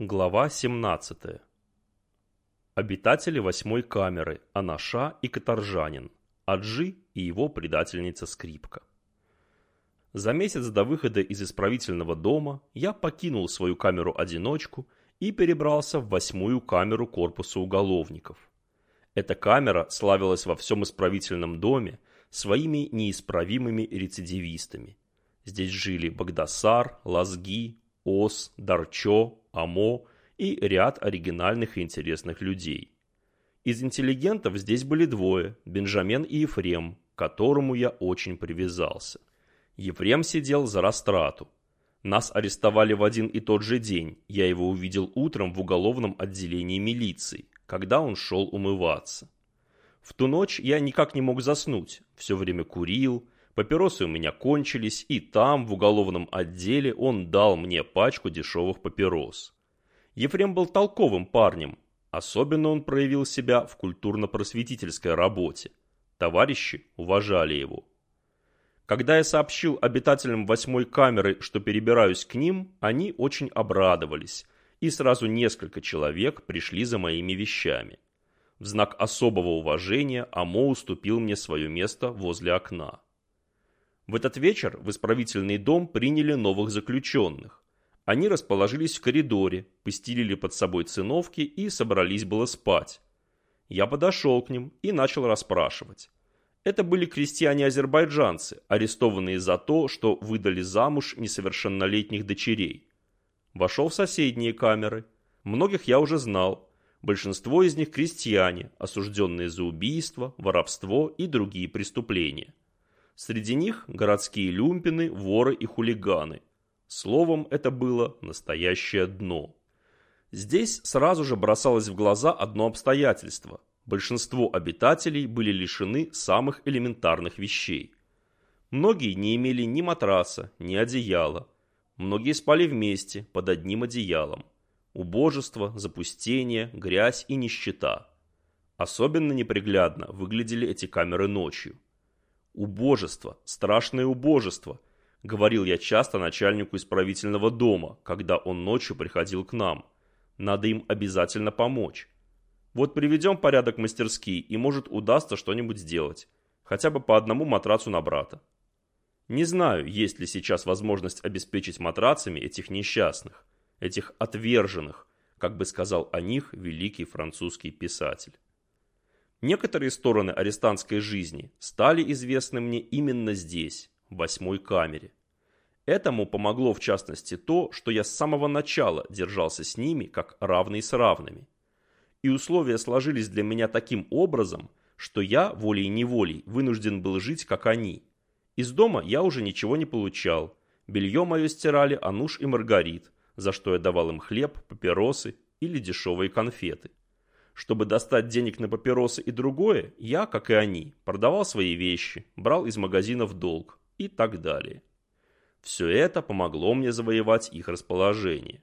Глава 17. Обитатели восьмой камеры Анаша и Каторжанин, Аджи и его предательница Скрипка. За месяц до выхода из исправительного дома я покинул свою камеру-одиночку и перебрался в восьмую камеру корпуса уголовников. Эта камера славилась во всем исправительном доме своими неисправимыми рецидивистами. Здесь жили Багдасар, Лазги, Ос, Дарчо, Амо и ряд оригинальных и интересных людей. Из интеллигентов здесь были двое, Бенджамен и Ефрем, к которому я очень привязался. Ефрем сидел за растрату. Нас арестовали в один и тот же день, я его увидел утром в уголовном отделении милиции, когда он шел умываться. В ту ночь я никак не мог заснуть, все время курил, Папиросы у меня кончились, и там, в уголовном отделе, он дал мне пачку дешевых папирос. Ефрем был толковым парнем. Особенно он проявил себя в культурно-просветительской работе. Товарищи уважали его. Когда я сообщил обитателям восьмой камеры, что перебираюсь к ним, они очень обрадовались, и сразу несколько человек пришли за моими вещами. В знак особого уважения Амо уступил мне свое место возле окна. В этот вечер в исправительный дом приняли новых заключенных. Они расположились в коридоре, постелили под собой циновки и собрались было спать. Я подошел к ним и начал расспрашивать. Это были крестьяне-азербайджанцы, арестованные за то, что выдали замуж несовершеннолетних дочерей. Вошел в соседние камеры. Многих я уже знал. Большинство из них крестьяне, осужденные за убийство, воровство и другие преступления. Среди них городские люмпины, воры и хулиганы. Словом, это было настоящее дно. Здесь сразу же бросалось в глаза одно обстоятельство. Большинство обитателей были лишены самых элементарных вещей. Многие не имели ни матраса, ни одеяла. Многие спали вместе, под одним одеялом. Убожество, запустение, грязь и нищета. Особенно неприглядно выглядели эти камеры ночью. «Убожество, страшное убожество», — говорил я часто начальнику исправительного дома, когда он ночью приходил к нам. «Надо им обязательно помочь. Вот приведем порядок мастерские, и, может, удастся что-нибудь сделать. Хотя бы по одному матрацу на брата». Не знаю, есть ли сейчас возможность обеспечить матрацами этих несчастных, этих отверженных, как бы сказал о них великий французский писатель. Некоторые стороны арестантской жизни стали известны мне именно здесь, в восьмой камере. Этому помогло в частности то, что я с самого начала держался с ними как равный с равными. И условия сложились для меня таким образом, что я волей-неволей вынужден был жить как они. Из дома я уже ничего не получал. Белье мое стирали Ануш и Маргарит, за что я давал им хлеб, папиросы или дешевые конфеты. Чтобы достать денег на папиросы и другое, я, как и они, продавал свои вещи, брал из магазинов долг и так далее. Все это помогло мне завоевать их расположение.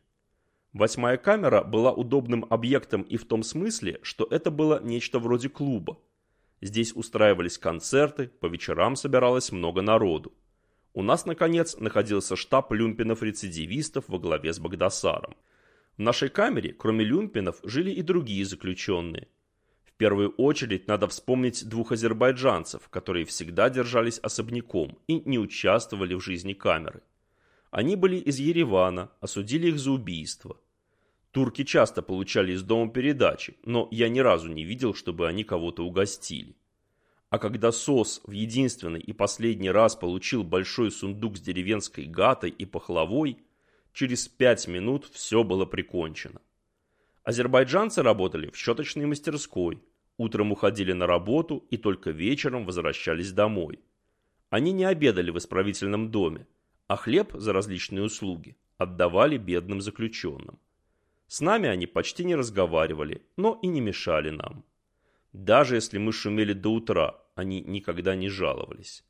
Восьмая камера была удобным объектом и в том смысле, что это было нечто вроде клуба. Здесь устраивались концерты, по вечерам собиралось много народу. У нас, наконец, находился штаб люмпинов-рецидивистов во главе с Багдасаром – в нашей камере, кроме люмпинов, жили и другие заключенные. В первую очередь надо вспомнить двух азербайджанцев, которые всегда держались особняком и не участвовали в жизни камеры. Они были из Еревана, осудили их за убийство. Турки часто получали из дома передачи, но я ни разу не видел, чтобы они кого-то угостили. А когда СОС в единственный и последний раз получил большой сундук с деревенской гатой и пахлавой – Через пять минут все было прикончено. Азербайджанцы работали в щеточной мастерской, утром уходили на работу и только вечером возвращались домой. Они не обедали в исправительном доме, а хлеб за различные услуги отдавали бедным заключенным. С нами они почти не разговаривали, но и не мешали нам. Даже если мы шумели до утра, они никогда не жаловались.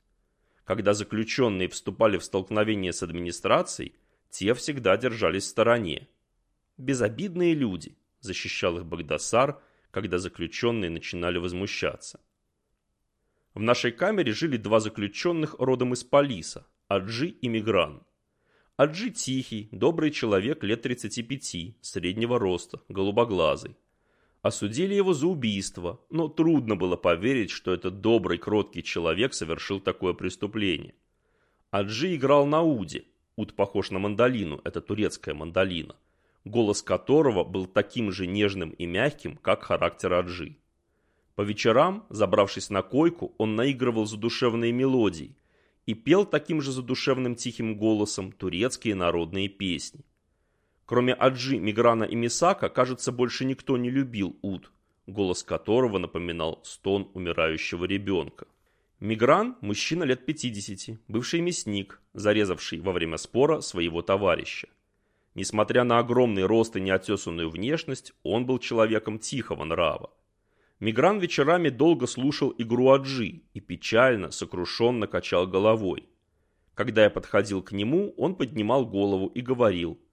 Когда заключенные вступали в столкновение с администрацией, те всегда держались в стороне. Безобидные люди, защищал их Багдасар, когда заключенные начинали возмущаться. В нашей камере жили два заключенных родом из Полиса, Аджи и Мигран. Аджи тихий, добрый человек лет 35, среднего роста, голубоглазый. Осудили его за убийство, но трудно было поверить, что этот добрый, кроткий человек совершил такое преступление. Аджи играл на уде. Уд похож на мандолину, это турецкая мандолина, голос которого был таким же нежным и мягким, как характер Аджи. По вечерам, забравшись на койку, он наигрывал задушевные мелодии и пел таким же задушевным тихим голосом турецкие народные песни. Кроме Аджи, Миграна и Мисака, кажется, больше никто не любил Уд, голос которого напоминал стон умирающего ребенка. Мигран – мужчина лет 50, бывший мясник, зарезавший во время спора своего товарища. Несмотря на огромный рост и неотесанную внешность, он был человеком тихого нрава. Мигран вечерами долго слушал игру Аджи и печально, сокрушенно качал головой. Когда я подходил к нему, он поднимал голову и говорил –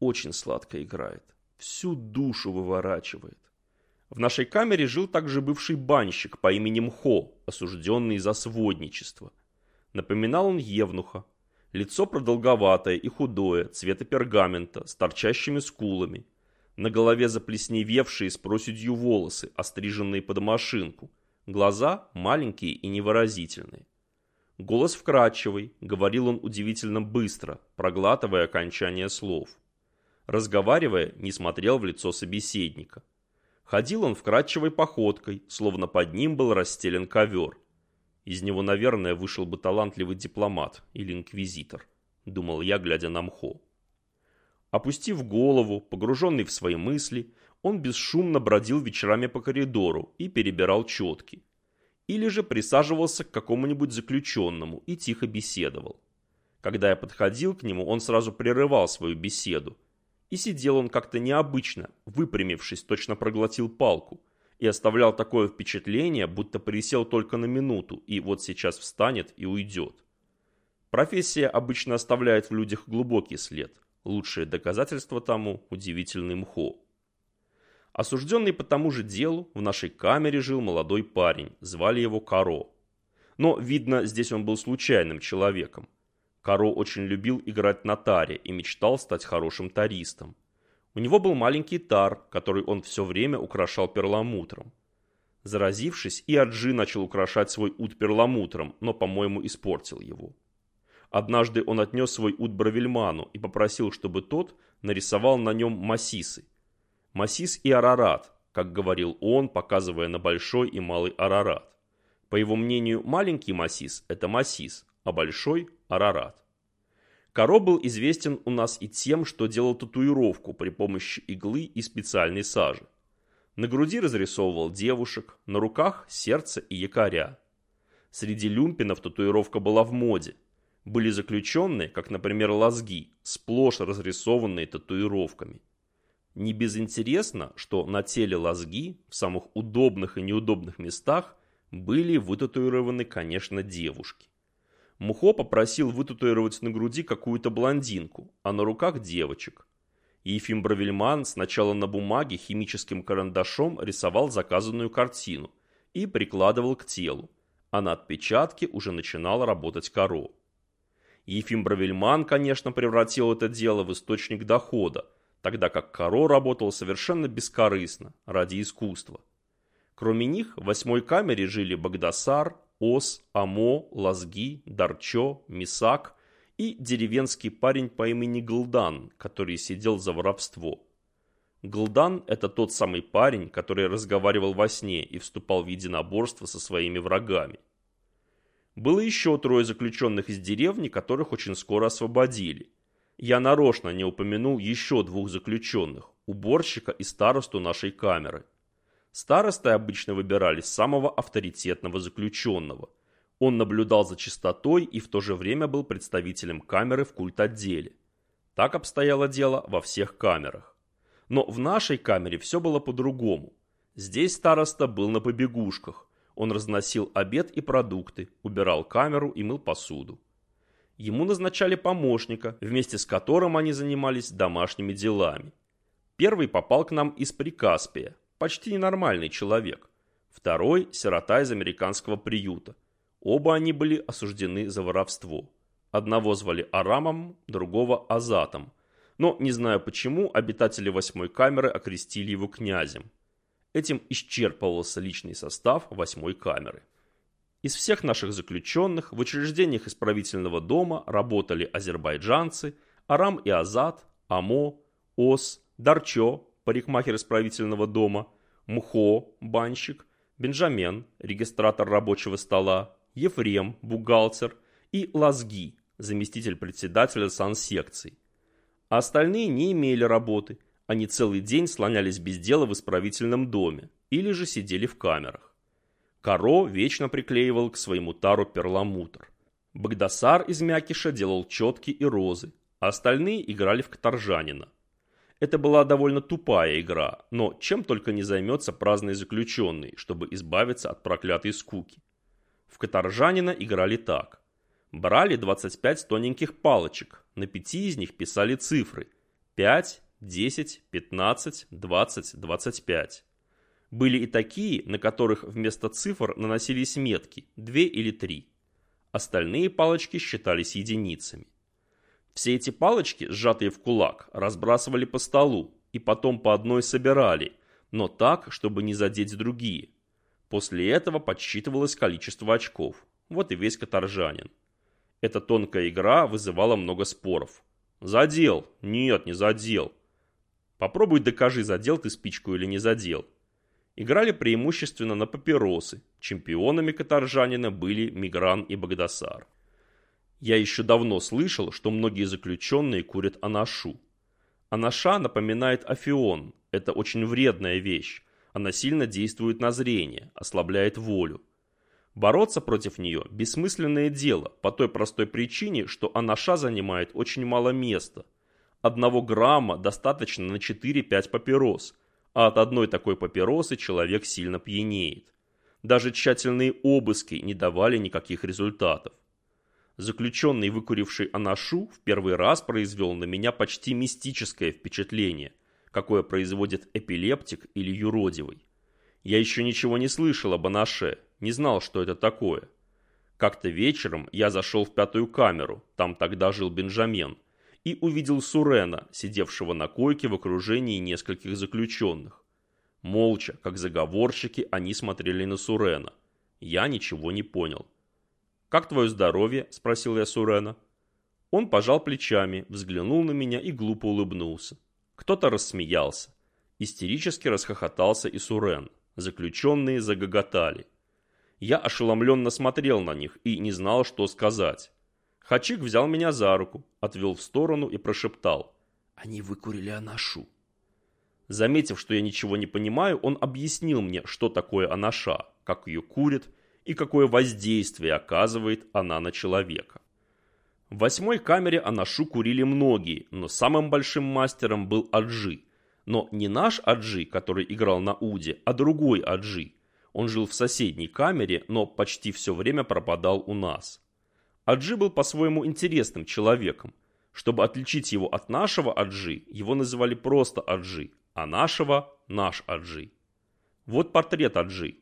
очень сладко играет. Всю душу выворачивает. В нашей камере жил также бывший банщик по имени Мхо, осужденный за сводничество. Напоминал он Евнуха. Лицо продолговатое и худое, цвета пергамента, с торчащими скулами. На голове заплесневевшие с проседью волосы, остриженные под машинку. Глаза маленькие и невыразительные. Голос вкрадчивый, говорил он удивительно быстро, проглатывая окончание слов. Разговаривая, не смотрел в лицо собеседника. Ходил он вкрадчивой походкой, словно под ним был расстелен ковер. Из него, наверное, вышел бы талантливый дипломат или инквизитор, думал я, глядя на мхо. Опустив голову, погруженный в свои мысли, он бесшумно бродил вечерами по коридору и перебирал четки. Или же присаживался к какому-нибудь заключенному и тихо беседовал. Когда я подходил к нему, он сразу прерывал свою беседу, и сидел он как-то необычно, выпрямившись, точно проглотил палку, и оставлял такое впечатление, будто присел только на минуту и вот сейчас встанет и уйдет. Профессия обычно оставляет в людях глубокий след. Лучшее доказательство тому – удивительный мхо. Осужденный по тому же делу, в нашей камере жил молодой парень, звали его Каро. Но, видно, здесь он был случайным человеком. Каро очень любил играть на таре и мечтал стать хорошим таристом. У него был маленький тар, который он все время украшал перламутром. Заразившись, и Аджи начал украшать свой ут перламутром, но, по-моему, испортил его. Однажды он отнес свой ут Бравельману и попросил, чтобы тот нарисовал на нем массисы. Массис и Арарат, как говорил он, показывая на большой и малый Арарат. По его мнению, маленький массис – это массис, а большой – Арарат. Каро был известен у нас и тем, что делал татуировку при помощи иглы и специальной сажи. На груди разрисовывал девушек, на руках – сердце и якоря. Среди люмпинов татуировка была в моде. Были заключенные, как, например, лазги, сплошь разрисованные татуировками. Не безинтересно, что на теле лазги, в самых удобных и неудобных местах, были вытатуированы, конечно, девушки. Мухо попросил вытатуировать на груди какую-то блондинку, а на руках девочек. Ефим Бравельман сначала на бумаге химическим карандашом рисовал заказанную картину и прикладывал к телу, а на отпечатке уже начинал работать коро. Ефим Бравельман, конечно, превратил это дело в источник дохода, тогда как Каро работал совершенно бескорыстно, ради искусства. Кроме них в восьмой камере жили Багдасар, Ос, Амо, Лазги, Дарчо, Мисак и деревенский парень по имени Глдан, который сидел за воровство. Глдан – это тот самый парень, который разговаривал во сне и вступал в единоборство со своими врагами. Было еще трое заключенных из деревни, которых очень скоро освободили. Я нарочно не упомянул еще двух заключенных – уборщика и старосту нашей камеры – Старостой обычно выбирали самого авторитетного заключенного. Он наблюдал за чистотой и в то же время был представителем камеры в культ-отделе. Так обстояло дело во всех камерах. Но в нашей камере все было по-другому. Здесь староста был на побегушках. Он разносил обед и продукты, убирал камеру и мыл посуду. Ему назначали помощника, вместе с которым они занимались домашними делами. Первый попал к нам из Прикаспия, почти ненормальный человек. Второй – сирота из американского приюта. Оба они были осуждены за воровство. Одного звали Арамом, другого Азатом. Но, не знаю почему, обитатели восьмой камеры окрестили его князем. Этим исчерпывался личный состав восьмой камеры. Из всех наших заключенных в учреждениях исправительного дома работали азербайджанцы, Арам и Азат, Амо, Ос, Дарчо, парикмахер исправительного дома, Мухо, банщик, Бенджамен, регистратор рабочего стола, Ефрем, бухгалтер и Лазги, заместитель председателя сансекций. А остальные не имели работы, они целый день слонялись без дела в исправительном доме или же сидели в камерах. Каро вечно приклеивал к своему тару перламутр. Багдасар из Мякиша делал четки и розы, а остальные играли в каторжанина. Это была довольно тупая игра, но чем только не займется праздный заключенный, чтобы избавиться от проклятой скуки. В каторжанина играли так. Брали 25 тоненьких палочек, на пяти из них писали цифры 5, 10, 15, 20, 25. Были и такие, на которых вместо цифр наносились метки, 2 или 3. Остальные палочки считались единицами. Все эти палочки, сжатые в кулак, разбрасывали по столу и потом по одной собирали, но так, чтобы не задеть другие. После этого подсчитывалось количество очков. Вот и весь каторжанин. Эта тонкая игра вызывала много споров. Задел? Нет, не задел. Попробуй докажи, задел ты спичку или не задел. Играли преимущественно на папиросы. Чемпионами каторжанина были Мигран и Багдасар. Я еще давно слышал, что многие заключенные курят анашу. Анаша напоминает афион. Это очень вредная вещь. Она сильно действует на зрение, ослабляет волю. Бороться против нее – бессмысленное дело, по той простой причине, что анаша занимает очень мало места. Одного грамма достаточно на 4-5 папирос, а от одной такой папиросы человек сильно пьянеет. Даже тщательные обыски не давали никаких результатов. Заключенный, выкуривший анашу, в первый раз произвел на меня почти мистическое впечатление, какое производит эпилептик или юродивый. Я еще ничего не слышал об анаше, не знал, что это такое. Как-то вечером я зашел в пятую камеру, там тогда жил Бенджамен, и увидел Сурена, сидевшего на койке в окружении нескольких заключенных. Молча, как заговорщики, они смотрели на Сурена. Я ничего не понял. «Как твое здоровье?» – спросил я Сурена. Он пожал плечами, взглянул на меня и глупо улыбнулся. Кто-то рассмеялся. Истерически расхохотался и Сурен. Заключенные загоготали. Я ошеломленно смотрел на них и не знал, что сказать. Хачик взял меня за руку, отвел в сторону и прошептал. «Они выкурили анашу». Заметив, что я ничего не понимаю, он объяснил мне, что такое анаша, как ее курят и какое воздействие оказывает она на человека. В восьмой камере Анашу курили многие, но самым большим мастером был Аджи. Но не наш Аджи, который играл на Уде, а другой Аджи. Он жил в соседней камере, но почти все время пропадал у нас. Аджи был по-своему интересным человеком. Чтобы отличить его от нашего Аджи, его называли просто Аджи, а нашего – наш Аджи. Вот портрет Аджи.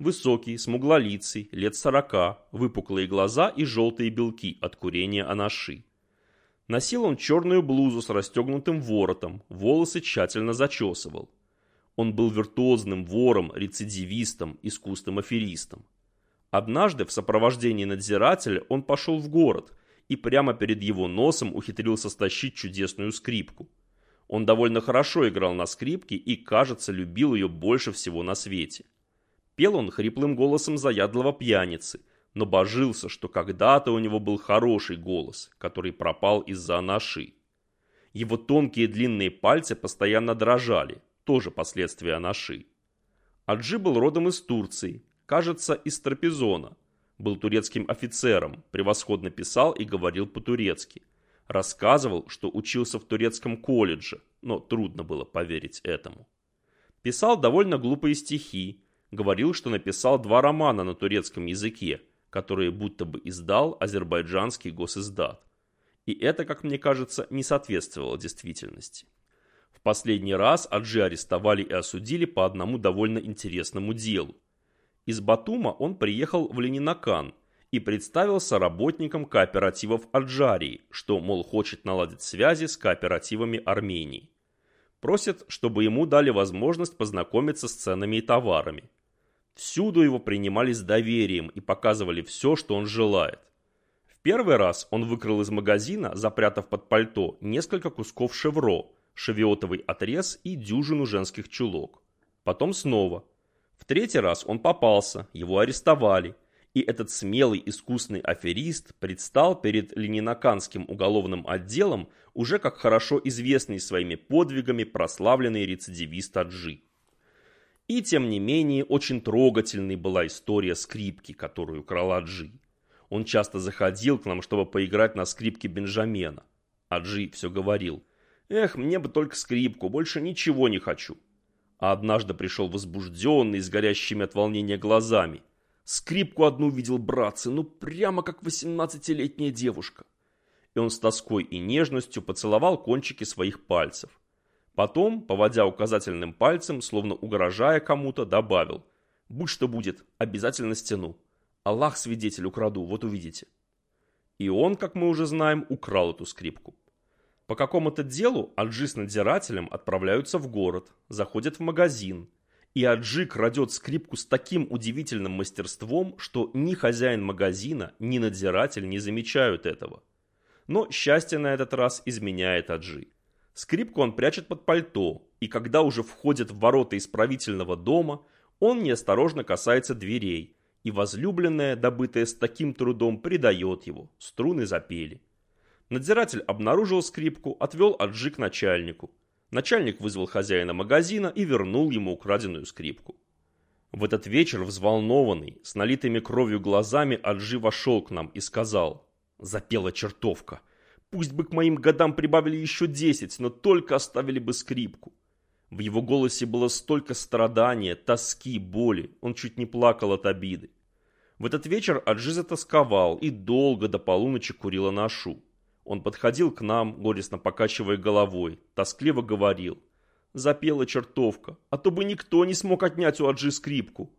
Высокий, смуглолицый, лет сорока, выпуклые глаза и желтые белки от курения анаши. Носил он черную блузу с расстегнутым воротом, волосы тщательно зачесывал. Он был виртуозным вором, рецидивистом, искусным аферистом. Однажды в сопровождении надзирателя он пошел в город и прямо перед его носом ухитрился стащить чудесную скрипку. Он довольно хорошо играл на скрипке и, кажется, любил ее больше всего на свете. Пел он хриплым голосом заядлого пьяницы, но божился, что когда-то у него был хороший голос, который пропал из-за анаши. Его тонкие длинные пальцы постоянно дрожали, тоже последствия анаши. Аджи был родом из Турции, кажется, из Трапезона. Был турецким офицером, превосходно писал и говорил по-турецки. Рассказывал, что учился в турецком колледже, но трудно было поверить этому. Писал довольно глупые стихи, говорил, что написал два романа на турецком языке, которые будто бы издал азербайджанский госиздат. И это, как мне кажется, не соответствовало действительности. В последний раз Аджи арестовали и осудили по одному довольно интересному делу. Из Батума он приехал в Ленинакан и представился работником кооперативов Аджарии, что, мол, хочет наладить связи с кооперативами Армении. Просит, чтобы ему дали возможность познакомиться с ценами и товарами. Всюду его принимали с доверием и показывали все, что он желает. В первый раз он выкрал из магазина, запрятав под пальто, несколько кусков шевро, шевиотовый отрез и дюжину женских чулок. Потом снова. В третий раз он попался, его арестовали, и этот смелый искусный аферист предстал перед Ленинаканским уголовным отделом уже как хорошо известный своими подвигами прославленный рецидивист Аджи. И тем не менее очень трогательной была история скрипки, которую крал Аджи. Он часто заходил к нам, чтобы поиграть на скрипке Бенджамена. Аджи все говорил, «Эх, мне бы только скрипку, больше ничего не хочу». А однажды пришел возбужденный, с горящими от волнения глазами – Скрипку одну видел братцы, ну прямо как восемнадцатилетняя девушка. И он с тоской и нежностью поцеловал кончики своих пальцев. Потом, поводя указательным пальцем, словно угрожая кому-то, добавил. «Будь что будет, обязательно стяну. Аллах свидетель украду, вот увидите». И он, как мы уже знаем, украл эту скрипку. По какому-то делу Аджи с надзирателем отправляются в город, заходят в магазин, и Аджи крадет скрипку с таким удивительным мастерством, что ни хозяин магазина, ни надзиратель не замечают этого. Но счастье на этот раз изменяет Аджи. Скрипку он прячет под пальто, и когда уже входит в ворота исправительного дома, он неосторожно касается дверей, и возлюбленная, добытая с таким трудом, предает его. Струны запели. Надзиратель обнаружил скрипку, отвел Аджи к начальнику. Начальник вызвал хозяина магазина и вернул ему украденную скрипку. В этот вечер взволнованный, с налитыми кровью глазами, Аджи вошел к нам и сказал «Запела чертовка. Пусть бы к моим годам прибавили еще десять, но только оставили бы скрипку». В его голосе было столько страдания, тоски, боли. Он чуть не плакал от обиды. В этот вечер Аджи затасковал и долго до полуночи курил анашу. Он подходил к нам, горестно покачивая головой, тоскливо говорил. Запела чертовка, а то бы никто не смог отнять у Аджи скрипку.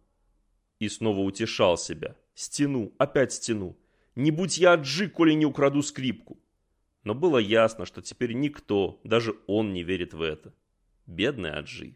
И снова утешал себя. Стяну, опять стяну. Не будь я Аджи, коли не украду скрипку. Но было ясно, что теперь никто, даже он не верит в это. Бедный Аджи.